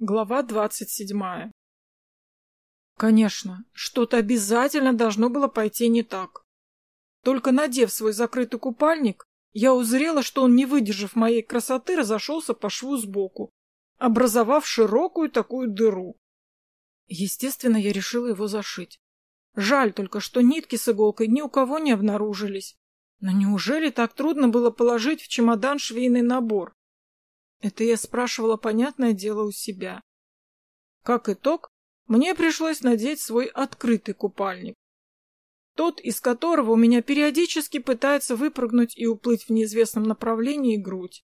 Глава двадцать седьмая. Конечно, что-то обязательно должно было пойти не так. Только надев свой закрытый купальник, я узрела, что он, не выдержав моей красоты, разошелся по шву сбоку, образовав широкую такую дыру. Естественно, я решила его зашить. Жаль только, что нитки с иголкой ни у кого не обнаружились. Но неужели так трудно было положить в чемодан швейный набор? Это я спрашивала, понятное дело, у себя. Как итог, мне пришлось надеть свой открытый купальник. Тот, из которого у меня периодически пытается выпрыгнуть и уплыть в неизвестном направлении грудь.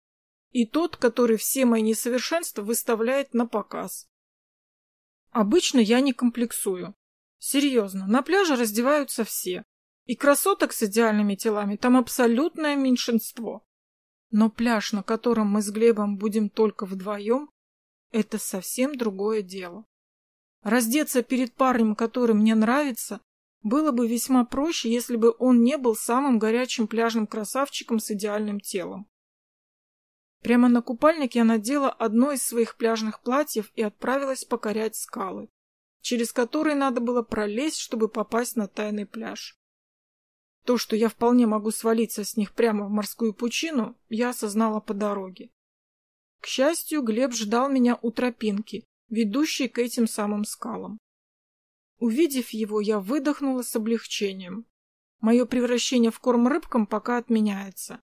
И тот, который все мои несовершенства выставляет на показ. Обычно я не комплексую. Серьезно, на пляже раздеваются все. И красоток с идеальными телами там абсолютное меньшинство. Но пляж, на котором мы с Глебом будем только вдвоем, это совсем другое дело. Раздеться перед парнем, который мне нравится, было бы весьма проще, если бы он не был самым горячим пляжным красавчиком с идеальным телом. Прямо на купальник я надела одно из своих пляжных платьев и отправилась покорять скалы, через которые надо было пролезть, чтобы попасть на тайный пляж. То, что я вполне могу свалиться с них прямо в морскую пучину, я осознала по дороге. К счастью, Глеб ждал меня у тропинки, ведущей к этим самым скалам. Увидев его, я выдохнула с облегчением. Мое превращение в корм рыбкам пока отменяется.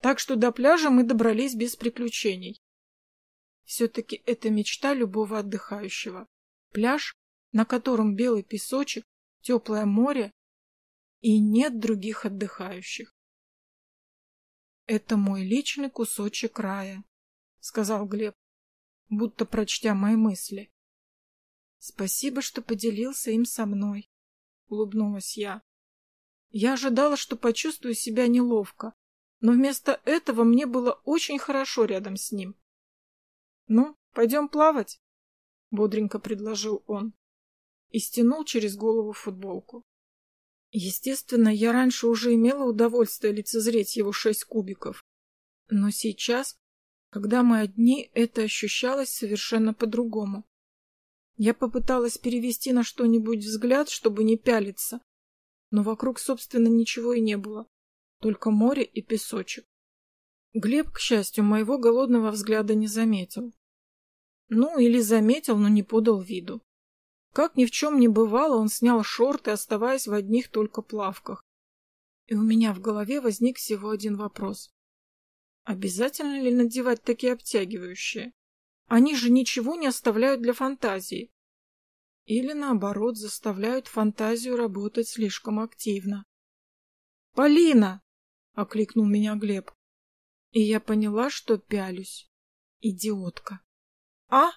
Так что до пляжа мы добрались без приключений. Все-таки это мечта любого отдыхающего. Пляж, на котором белый песочек, теплое море и нет других отдыхающих. «Это мой личный кусочек рая», — сказал Глеб, будто прочтя мои мысли. «Спасибо, что поделился им со мной», — улыбнулась я. Я ожидала, что почувствую себя неловко, но вместо этого мне было очень хорошо рядом с ним. «Ну, пойдем плавать?» — бодренько предложил он и стянул через голову футболку. Естественно, я раньше уже имела удовольствие лицезреть его шесть кубиков. Но сейчас, когда мы одни, это ощущалось совершенно по-другому. Я попыталась перевести на что-нибудь взгляд, чтобы не пялиться, но вокруг, собственно, ничего и не было, только море и песочек. Глеб, к счастью, моего голодного взгляда не заметил. Ну, или заметил, но не подал виду. Как ни в чем не бывало, он снял шорты, оставаясь в одних только плавках. И у меня в голове возник всего один вопрос. Обязательно ли надевать такие обтягивающие? Они же ничего не оставляют для фантазии. Или, наоборот, заставляют фантазию работать слишком активно. «Полина!» — окликнул меня Глеб. И я поняла, что пялюсь. Идиотка. «А?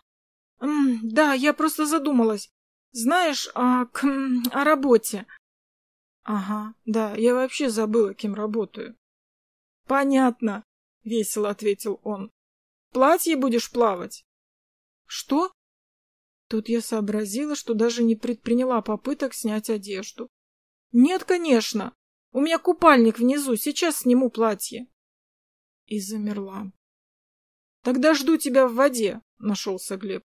М да, я просто задумалась. Знаешь, а, к, о работе. Ага, да, я вообще забыла, кем работаю. Понятно, весело ответил он. В платье будешь плавать? Что? Тут я сообразила, что даже не предприняла попыток снять одежду. Нет, конечно. У меня купальник внизу, сейчас сниму платье. И замерла. Тогда жду тебя в воде, нашелся Глеб.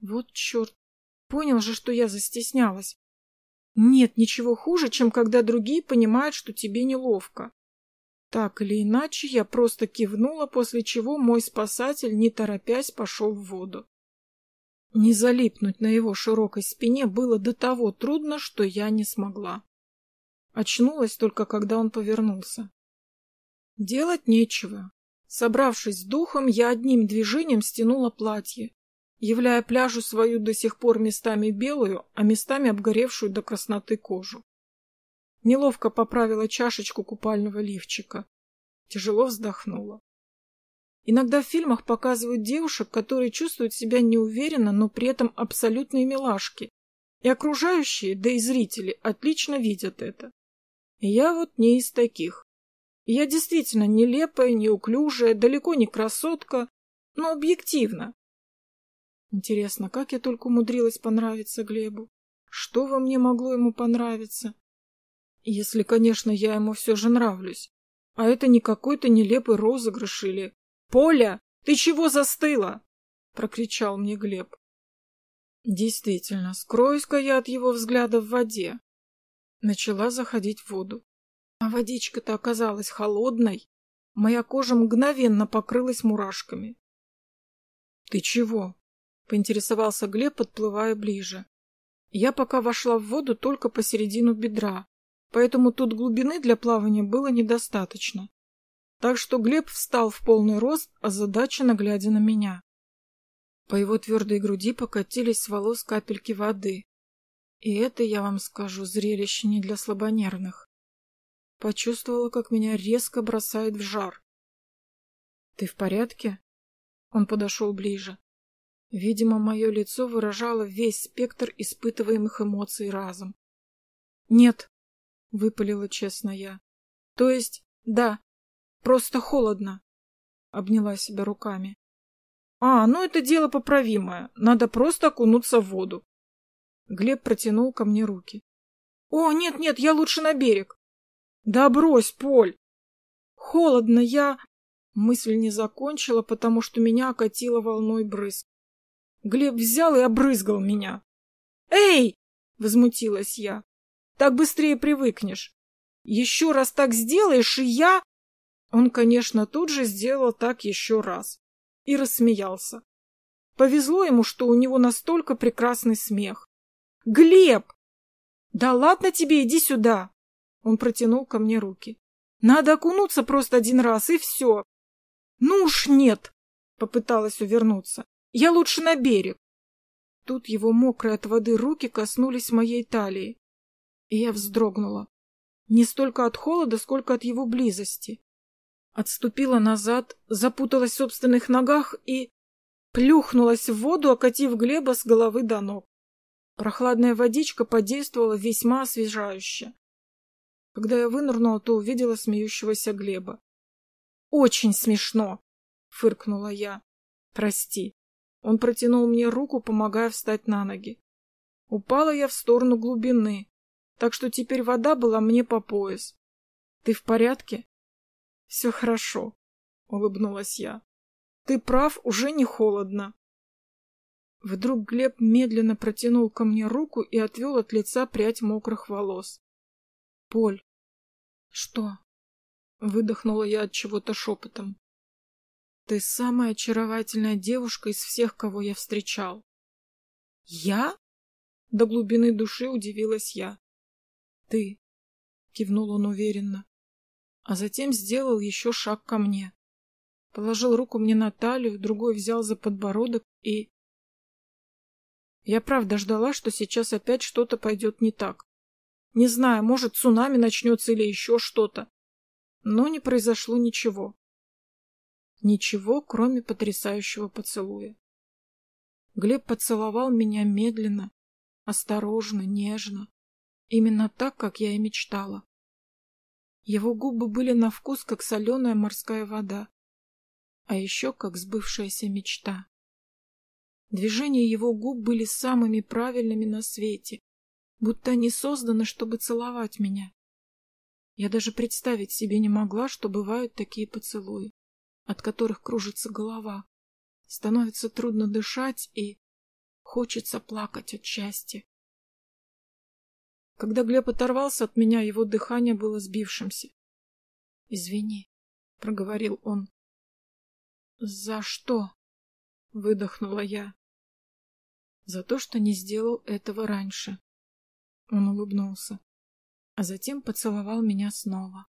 Вот черт, Понял же, что я застеснялась. Нет ничего хуже, чем когда другие понимают, что тебе неловко. Так или иначе, я просто кивнула, после чего мой спасатель, не торопясь, пошел в воду. Не залипнуть на его широкой спине было до того трудно, что я не смогла. Очнулась только, когда он повернулся. Делать нечего. Собравшись с духом, я одним движением стянула платье, являя пляжу свою до сих пор местами белую, а местами обгоревшую до красноты кожу. Неловко поправила чашечку купального лифчика. Тяжело вздохнула. Иногда в фильмах показывают девушек, которые чувствуют себя неуверенно, но при этом абсолютные милашки. И окружающие, да и зрители, отлично видят это. И я вот не из таких. Я действительно нелепая, неуклюжая, далеко не красотка, но объективно. Интересно, как я только умудрилась понравиться Глебу? Что во мне могло ему понравиться? Если, конечно, я ему все же нравлюсь. А это не какой-то нелепый розыгрыш или... «Поля, ты чего застыла?» — прокричал мне Глеб. Действительно, скроюсь-ка я от его взгляда в воде. Начала заходить в воду. А водичка-то оказалась холодной. Моя кожа мгновенно покрылась мурашками. — Ты чего? — поинтересовался Глеб, подплывая ближе. Я пока вошла в воду только посередину бедра, поэтому тут глубины для плавания было недостаточно. Так что Глеб встал в полный рост, озадаченно глядя на меня. По его твердой груди покатились с волос капельки воды. И это, я вам скажу, зрелище не для слабонервных. Почувствовала, как меня резко бросает в жар. «Ты в порядке?» Он подошел ближе. Видимо, мое лицо выражало весь спектр испытываемых эмоций разом. «Нет», — выпалила честно я. «То есть, да, просто холодно», — обняла себя руками. А, ну это дело поправимое. Надо просто окунуться в воду. Глеб протянул ко мне руки. О, нет-нет, я лучше на берег. Да брось, Поль. Холодно, я... Мысль не закончила, потому что меня окатило волной брызг. Глеб взял и обрызгал меня. «Эй!» — возмутилась я. «Так быстрее привыкнешь. Еще раз так сделаешь, и я...» Он, конечно, тут же сделал так еще раз и рассмеялся. Повезло ему, что у него настолько прекрасный смех. «Глеб!» «Да ладно тебе, иди сюда!» Он протянул ко мне руки. «Надо окунуться просто один раз, и все!» «Ну уж нет!» — попыталась увернуться. «Я лучше на берег!» Тут его мокрые от воды руки коснулись моей талии, и я вздрогнула. Не столько от холода, сколько от его близости. Отступила назад, запуталась в собственных ногах и плюхнулась в воду, окатив Глеба с головы до ног. Прохладная водичка подействовала весьма освежающе. Когда я вынырнула, то увидела смеющегося Глеба. «Очень смешно!» — фыркнула я. «Прости». Он протянул мне руку, помогая встать на ноги. Упала я в сторону глубины, так что теперь вода была мне по пояс. «Ты в порядке?» Все хорошо, улыбнулась я. Ты прав, уже не холодно. Вдруг Глеб медленно протянул ко мне руку и отвел от лица прядь мокрых волос. Поль. Что? Выдохнула я от чего-то шепотом. Ты самая очаровательная девушка из всех, кого я встречал. Я? До глубины души удивилась я. Ты, кивнул он уверенно а затем сделал еще шаг ко мне. Положил руку мне на талию, другой взял за подбородок и... Я правда ждала, что сейчас опять что-то пойдет не так. Не знаю, может, цунами начнется или еще что-то. Но не произошло ничего. Ничего, кроме потрясающего поцелуя. Глеб поцеловал меня медленно, осторожно, нежно. Именно так, как я и мечтала. Его губы были на вкус, как соленая морская вода, а еще как сбывшаяся мечта. Движения его губ были самыми правильными на свете, будто они созданы, чтобы целовать меня. Я даже представить себе не могла, что бывают такие поцелуи, от которых кружится голова, становится трудно дышать и хочется плакать от счастья. Когда Глеб оторвался от меня, его дыхание было сбившимся. «Извини», — проговорил он. «За что?» — выдохнула я. «За то, что не сделал этого раньше». Он улыбнулся, а затем поцеловал меня снова.